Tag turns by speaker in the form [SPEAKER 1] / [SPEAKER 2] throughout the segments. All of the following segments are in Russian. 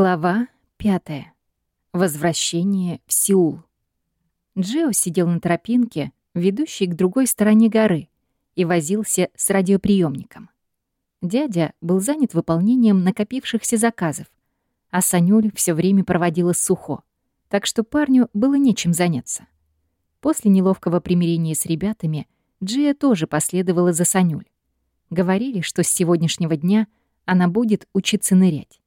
[SPEAKER 1] Глава пятая. Возвращение в Сеул. Джио сидел на тропинке, ведущей к другой стороне горы, и возился с радиоприемником. Дядя был занят выполнением накопившихся заказов, а Санюль все время проводила сухо, так что парню было нечем заняться. После неловкого примирения с ребятами Джия тоже последовала за Санюль. Говорили, что с сегодняшнего дня она будет учиться нырять.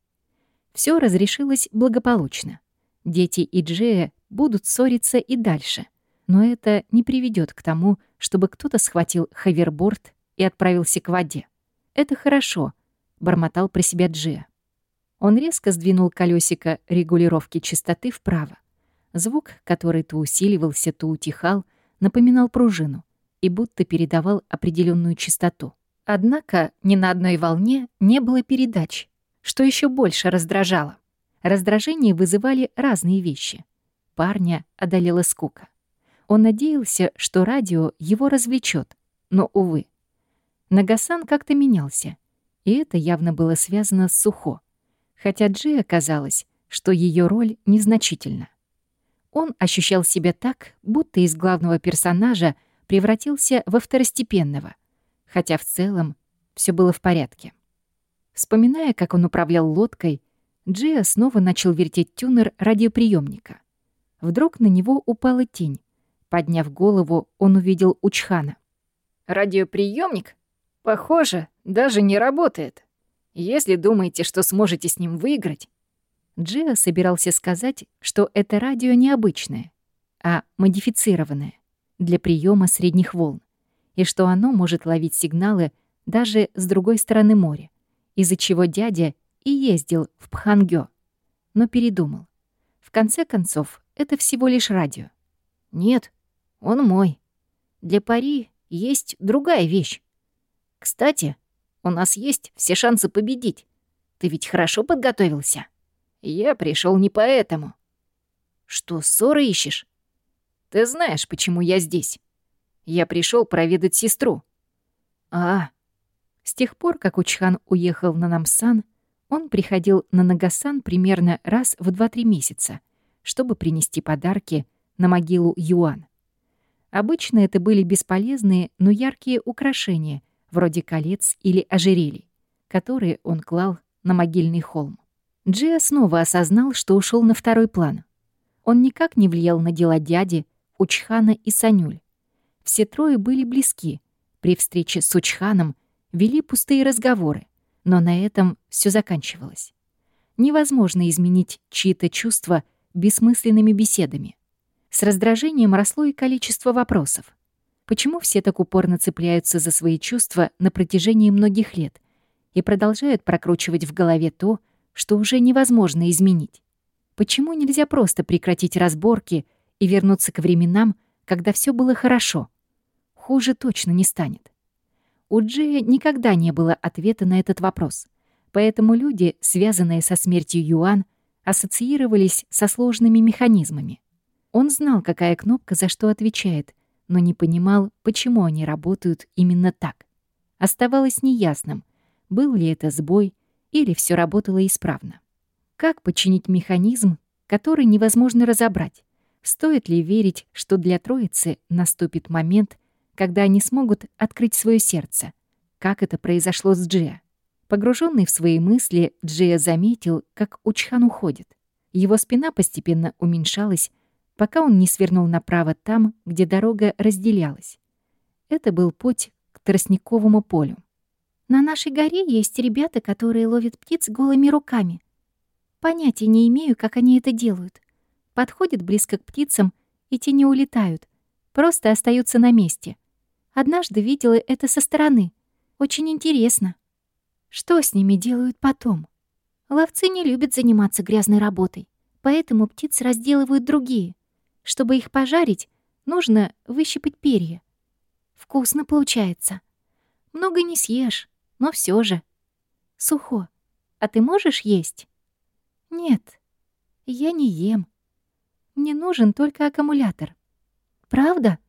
[SPEAKER 1] Все разрешилось благополучно. Дети и Джея будут ссориться и дальше, но это не приведет к тому, чтобы кто-то схватил хаверборд и отправился к воде. «Это хорошо», — бормотал про себя Джея. Он резко сдвинул колесико регулировки частоты вправо. Звук, который то усиливался, то утихал, напоминал пружину и будто передавал определенную частоту. Однако ни на одной волне не было передач, что еще больше раздражало. Раздражение вызывали разные вещи. Парня одолела скука. Он надеялся, что радио его развлечет, но, увы. Нагасан как-то менялся, и это явно было связано с Сухо, хотя Джи оказалось, что ее роль незначительна. Он ощущал себя так, будто из главного персонажа превратился во второстепенного, хотя в целом все было в порядке. Вспоминая, как он управлял лодкой, Джиа снова начал вертеть тюнер радиоприемника. Вдруг на него упала тень. Подняв голову, он увидел Учхана.
[SPEAKER 2] «Радиоприемник? Похоже, даже не работает. Если думаете, что сможете с ним выиграть...»
[SPEAKER 1] Джиа собирался сказать, что это радио необычное, а модифицированное для приема средних волн, и что оно может ловить сигналы даже с другой стороны моря из-за чего дядя и ездил в Пхангё, но передумал. В конце концов, это всего лишь радио.
[SPEAKER 2] Нет, он мой. Для пари есть другая вещь. Кстати, у нас есть все шансы победить. Ты ведь хорошо подготовился. Я пришел не поэтому. Что, ссоры ищешь? Ты знаешь, почему я здесь. Я пришел проведать сестру.
[SPEAKER 1] А, с тех пор, как Учхан уехал на Намсан, он приходил на Нагасан примерно раз в 2-3 месяца, чтобы принести подарки на могилу Юан. Обычно это были бесполезные, но яркие украшения, вроде колец или ожерелий, которые он клал на могильный холм. Джиа снова осознал, что ушел на второй план. Он никак не влиял на дела дяди, Учхана и Санюль. Все трое были близки. При встрече с Учханом вели пустые разговоры, но на этом все заканчивалось. Невозможно изменить чьи-то чувства бессмысленными беседами. С раздражением росло и количество вопросов. Почему все так упорно цепляются за свои чувства на протяжении многих лет и продолжают прокручивать в голове то, что уже невозможно изменить? Почему нельзя просто прекратить разборки и вернуться к временам, когда все было хорошо? Хуже точно не станет. У Джея никогда не было ответа на этот вопрос. Поэтому люди, связанные со смертью Юан, ассоциировались со сложными механизмами. Он знал, какая кнопка за что отвечает, но не понимал, почему они работают именно так. Оставалось неясным, был ли это сбой или все работало исправно. Как починить механизм, который невозможно разобрать? Стоит ли верить, что для троицы наступит момент, когда они смогут открыть свое сердце. Как это произошло с Джиа? Погруженный в свои мысли, Джиа заметил, как Учхан уходит. Его спина постепенно уменьшалась, пока он не свернул направо там, где дорога разделялась. Это был путь к тростниковому полю.
[SPEAKER 3] На нашей горе есть ребята, которые ловят птиц голыми руками. Понятия не имею, как они это делают. Подходят близко к птицам, и те не улетают, просто остаются на месте. Однажды видела это со стороны. Очень интересно. Что с ними делают потом? Ловцы не любят заниматься грязной работой, поэтому птиц разделывают другие. Чтобы их пожарить, нужно выщипать перья. Вкусно получается. Много не съешь, но все же. Сухо. А ты можешь есть? Нет, я не ем. Мне нужен только аккумулятор. Правда?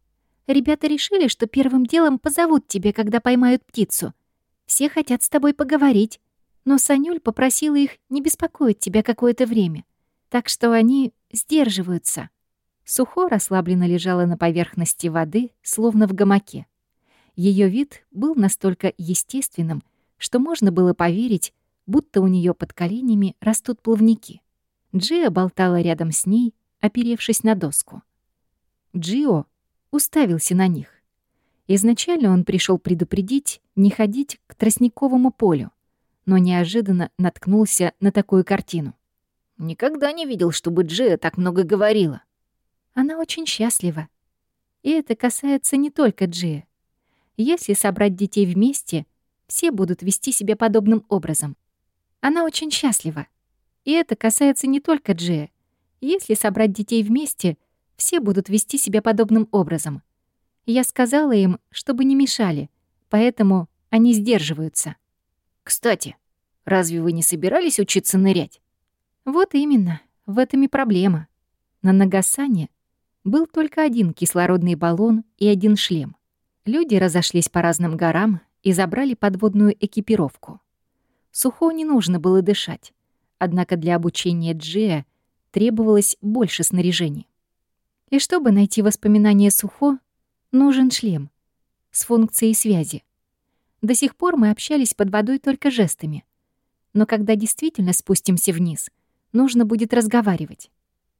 [SPEAKER 3] Ребята решили, что первым делом позовут тебя, когда поймают птицу. Все хотят с тобой поговорить. Но Санюль попросила их не беспокоить тебя какое-то время, так что они сдерживаются. Сухо расслабленно лежала на поверхности воды, словно в гамаке. Ее вид был настолько естественным, что можно было поверить, будто у нее под коленями растут плавники. Джиа болтала рядом с ней, оперевшись на доску. Джио уставился на них. Изначально он пришел предупредить не ходить к тростниковому полю, но неожиданно наткнулся на такую картину.
[SPEAKER 2] «Никогда не видел, чтобы Джиа так много говорила».
[SPEAKER 3] Она очень счастлива. И это касается не только Джиа. Если собрать детей вместе, все будут вести себя подобным образом. Она очень счастлива. И это касается не только Джея. Если собрать детей вместе, все будут вести себя подобным образом. Я сказала им, чтобы не мешали, поэтому они сдерживаются.
[SPEAKER 2] «Кстати, разве вы не собирались учиться нырять?»
[SPEAKER 3] Вот именно, в этом и проблема. На Нагасане был только один кислородный баллон и один шлем. Люди разошлись по разным горам и забрали подводную экипировку. Сухо не нужно было дышать, однако для обучения Джия требовалось больше снаряжений. И чтобы найти воспоминания Сухо, нужен шлем с функцией связи. До сих пор мы общались под водой только жестами. Но когда действительно спустимся вниз, нужно будет разговаривать.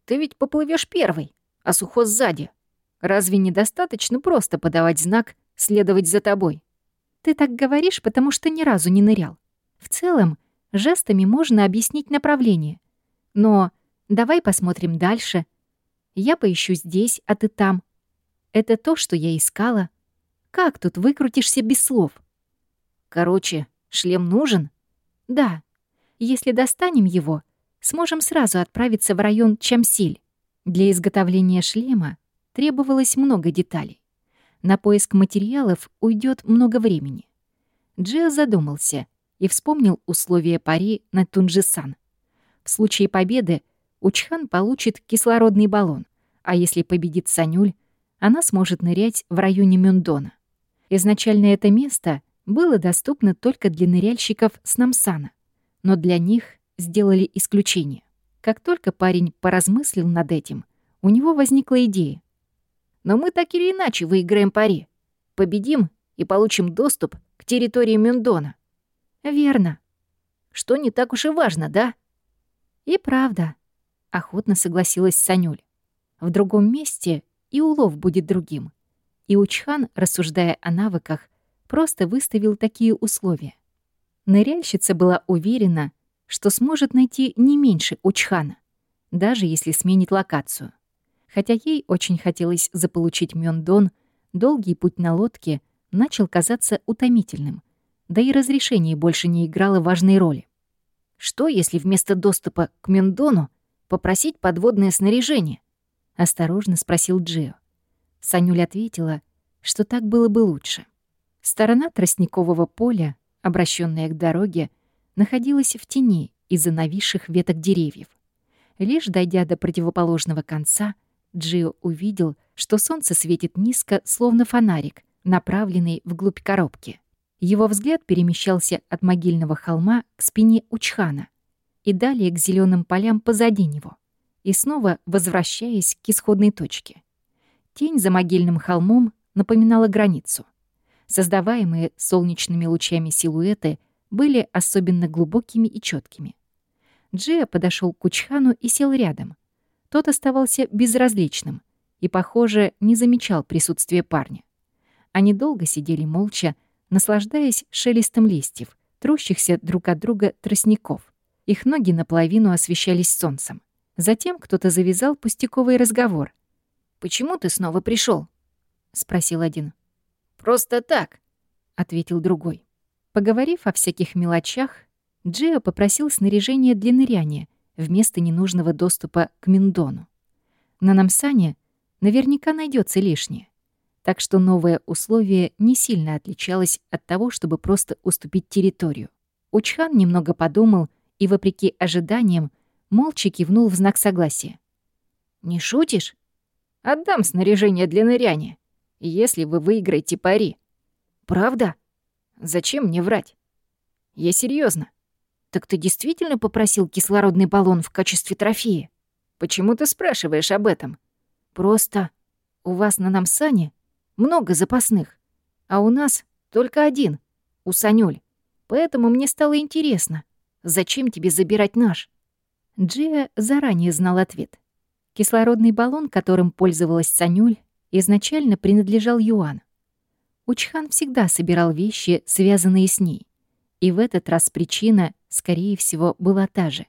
[SPEAKER 2] «Ты ведь поплывешь первый, а Сухо сзади. Разве недостаточно просто подавать знак «следовать за тобой»?»
[SPEAKER 3] Ты так говоришь, потому что ни разу не нырял. В целом, жестами можно объяснить направление. Но давай посмотрим дальше. Я поищу здесь, а ты там. Это то, что я искала. Как тут выкрутишься без слов?
[SPEAKER 2] Короче, шлем нужен?
[SPEAKER 3] Да. Если достанем его, сможем сразу отправиться в район Чамсиль. Для изготовления шлема требовалось много деталей. На поиск материалов уйдет много времени. Джио задумался и вспомнил условия пари на Тунжисан. В случае победы Учхан получит кислородный баллон, а если победит Санюль, она сможет нырять в районе Мюндона. Изначально это место было доступно только для ныряльщиков с Намсана, но для них сделали исключение. Как только парень поразмыслил над этим, у него возникла идея.
[SPEAKER 2] Но мы так или иначе выиграем пари. Победим и получим доступ к территории Мюндона.
[SPEAKER 3] Верно.
[SPEAKER 2] Что не так уж и важно, да?
[SPEAKER 3] И правда. Охотно согласилась Санюль. В другом месте и улов будет другим. И Учхан, рассуждая о навыках, просто выставил такие условия. Ныряльщица была уверена, что сможет найти не меньше Учхана, даже если сменит локацию. Хотя ей очень хотелось заполучить Мёндон, долгий путь на лодке начал казаться утомительным, да и разрешение больше не играло важной роли.
[SPEAKER 2] Что, если вместо доступа к Мёндону попросить подводное снаряжение? Осторожно спросил Джио.
[SPEAKER 3] Санюль ответила, что так было бы лучше. Сторона тростникового поля, обращенная к дороге, находилась в тени из-за нависших веток деревьев. Лишь дойдя до противоположного конца, Джио увидел, что солнце светит низко, словно фонарик, направленный вглубь коробки. Его взгляд перемещался от могильного холма к спине Учхана и далее к зеленым полям позади него, и снова возвращаясь к исходной точке. Тень за могильным холмом напоминала границу. Создаваемые солнечными лучами силуэты были особенно глубокими и четкими. Джиа подошел к Учхану и сел рядом, тот оставался безразличным и, похоже, не замечал присутствия парня. Они долго сидели молча, наслаждаясь шелестом листьев, трущихся друг от друга тростников. Их ноги наполовину освещались солнцем. Затем кто-то завязал пустяковый разговор.
[SPEAKER 2] «Почему ты снова пришел?
[SPEAKER 3] спросил один.
[SPEAKER 2] «Просто так», —
[SPEAKER 3] ответил другой. Поговорив о всяких мелочах, Джио попросил снаряжение для ныряния вместо ненужного доступа к Миндону. На Намсане наверняка найдется лишнее. Так что новое условие не сильно отличалось от того, чтобы просто уступить территорию. Учхан немного подумал и, вопреки ожиданиям, молча кивнул в знак согласия.
[SPEAKER 2] «Не шутишь? Отдам снаряжение для ныряния, если вы выиграете пари. Правда? Зачем мне врать? Я серьезно. Так ты действительно попросил кислородный баллон в качестве трофея?
[SPEAKER 1] Почему ты спрашиваешь об этом?
[SPEAKER 2] Просто у вас на Намсане много запасных, а у нас только один, у Санюль. Поэтому мне стало интересно, зачем тебе забирать наш?
[SPEAKER 1] Джия заранее знал ответ. Кислородный баллон, которым пользовалась Санюль, изначально принадлежал Юан. Учхан всегда собирал вещи, связанные с ней. И в этот раз причина, скорее всего, была та же.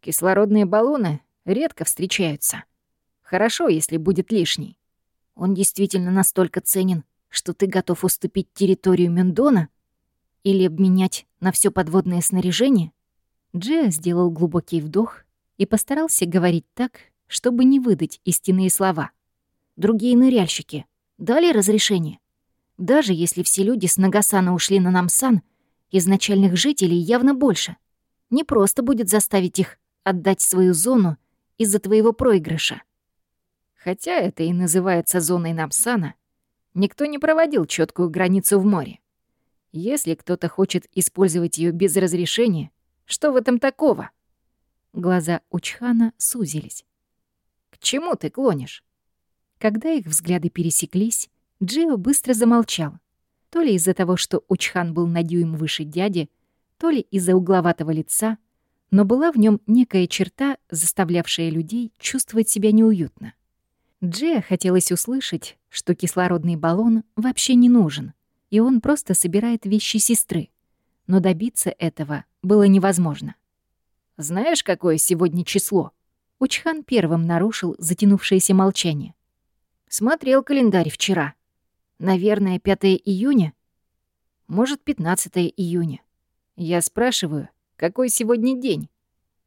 [SPEAKER 2] Кислородные баллоны редко встречаются. Хорошо, если будет лишний. Он действительно настолько ценен, что ты готов уступить территорию Мендона или обменять на все подводное снаряжение?
[SPEAKER 1] Джиа сделал глубокий вдох и постарался говорить так, чтобы не выдать истинные слова.
[SPEAKER 2] Другие ныряльщики дали разрешение. Даже если все люди с Нагасана ушли на Намсан, изначальных жителей явно больше. Не просто будет заставить их отдать свою зону из-за твоего проигрыша.
[SPEAKER 1] Хотя это и называется зоной Намсана, никто не проводил четкую границу в море. Если кто-то хочет использовать ее без разрешения, что в этом такого? Глаза Учхана сузились. К чему ты клонишь? Когда их взгляды пересеклись, Джио быстро замолчал. То ли из-за того, что Учхан был на дюйм выше дяди, то ли из-за угловатого лица, но была в нем некая черта, заставлявшая людей чувствовать себя неуютно. Джиа хотелось услышать, что кислородный баллон вообще не нужен, и он просто собирает вещи сестры. Но добиться этого было невозможно. «Знаешь, какое сегодня число?» Учхан первым нарушил затянувшееся молчание.
[SPEAKER 2] «Смотрел календарь вчера. Наверное, 5 июня? Может, 15 июня.
[SPEAKER 1] Я спрашиваю, какой сегодня день?»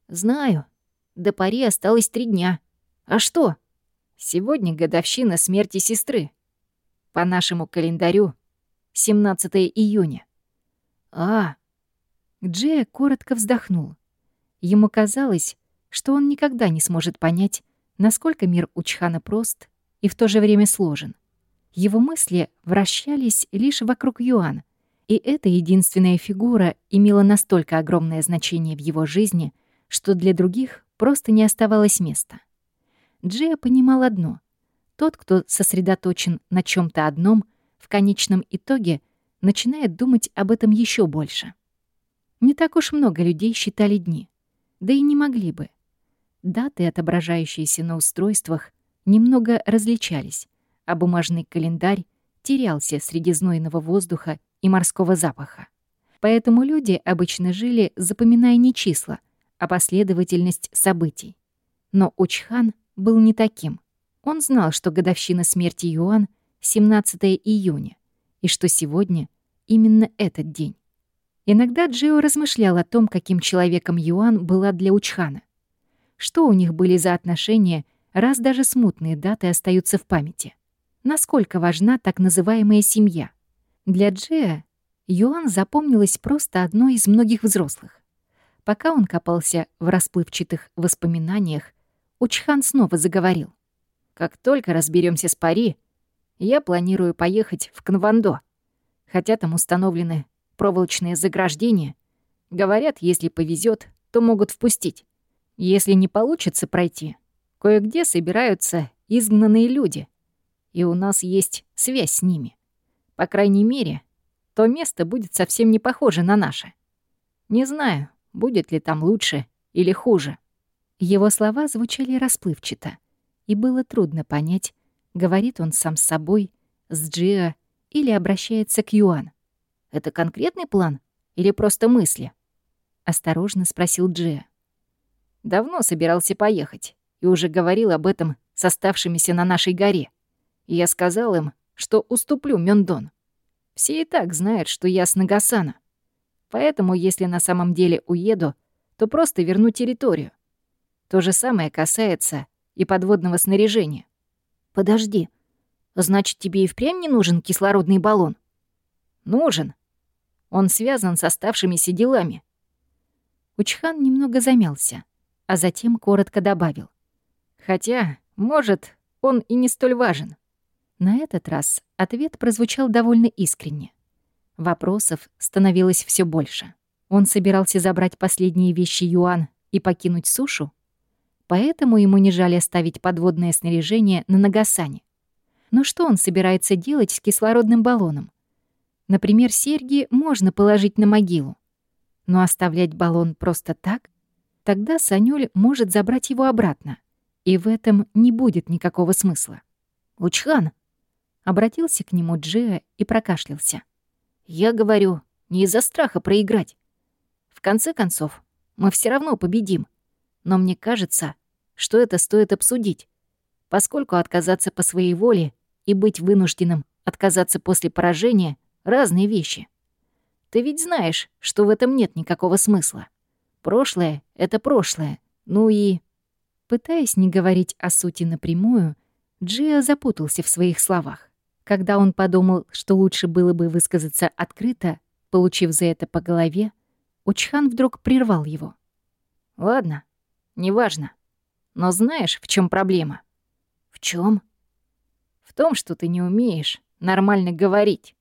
[SPEAKER 2] «Знаю. До пари осталось три дня. А что?»
[SPEAKER 1] «Сегодня годовщина смерти сестры. По нашему календарю 17 июня».
[SPEAKER 2] «А,
[SPEAKER 1] Джея коротко вздохнул. Ему казалось, что он никогда не сможет понять, насколько мир Учхана прост и в то же время сложен. Его мысли вращались лишь вокруг Юан, и эта единственная фигура имела настолько огромное значение в его жизни, что для других просто не оставалось места. Джея понимал одно. Тот, кто сосредоточен на чем то одном, в конечном итоге начинает думать об этом еще больше. Не так уж много людей считали дни. Да и не могли бы. Даты, отображающиеся на устройствах, немного различались, а бумажный календарь терялся среди знойного воздуха и морского запаха. Поэтому люди обычно жили, запоминая не числа, а последовательность событий. Но Учхан был не таким. Он знал, что годовщина смерти Юан — 17 июня, и что сегодня именно этот день. Иногда Джио размышлял о том, каким человеком Юан была для Учхана. Что у них были за отношения, раз даже смутные даты остаются в памяти. Насколько важна так называемая семья. Для Джиа Юан запомнилась просто одной из многих взрослых. Пока он копался в расплывчатых воспоминаниях, Учхан снова заговорил. «Как только разберемся с Пари, я планирую поехать в Конвандо, хотя там установлены проволочные заграждения. Говорят, если повезет, то могут впустить. Если не получится пройти, кое-где собираются изгнанные люди, и у нас есть связь с ними. По крайней мере, то место будет совсем не похоже на наше. Не знаю, будет ли там лучше или хуже. Его слова звучали расплывчато, и было трудно понять, говорит он сам с собой, с Джиа или обращается к Юан.
[SPEAKER 2] Это конкретный план или просто мысли?»
[SPEAKER 1] — осторожно спросил Джия. «Давно собирался поехать и уже говорил об этом с оставшимися на нашей горе. И я сказал им, что уступлю Мёндон. Все и так знают, что я с Нагасана. Поэтому, если на самом деле уеду, то просто верну территорию. То же самое касается и подводного снаряжения.
[SPEAKER 2] Подожди, значит, тебе и впрямь не нужен кислородный баллон?
[SPEAKER 1] Нужен, он связан с оставшимися делами». Учхан немного замялся, а затем коротко добавил. «Хотя, может, он и не столь важен». На этот раз ответ прозвучал довольно искренне. Вопросов становилось все больше. Он собирался забрать последние вещи Юан и покинуть сушу, поэтому ему не жаль оставить подводное снаряжение на Нагасане. Но что он собирается делать с кислородным баллоном? Например, серьги можно положить на могилу. Но оставлять баллон просто так? Тогда Санюль может забрать его обратно. И в этом не будет никакого смысла.
[SPEAKER 2] «Учхан!» — обратился к нему Джиа и прокашлялся. «Я говорю, не из-за страха проиграть. В конце концов, мы все равно победим. Но мне кажется, что это стоит обсудить, поскольку отказаться по своей воле и быть вынужденным отказаться после поражения — разные вещи. Ты ведь знаешь, что в этом нет никакого смысла. Прошлое — это прошлое. Ну и...
[SPEAKER 1] Пытаясь не говорить о сути напрямую, Джиа запутался в своих словах. Когда он подумал, что лучше было бы высказаться открыто, получив за это по голове, Учхан вдруг прервал его.
[SPEAKER 2] «Ладно, неважно. Но знаешь, в чем проблема?»
[SPEAKER 1] «В чем?
[SPEAKER 2] «В том, что ты не умеешь нормально говорить».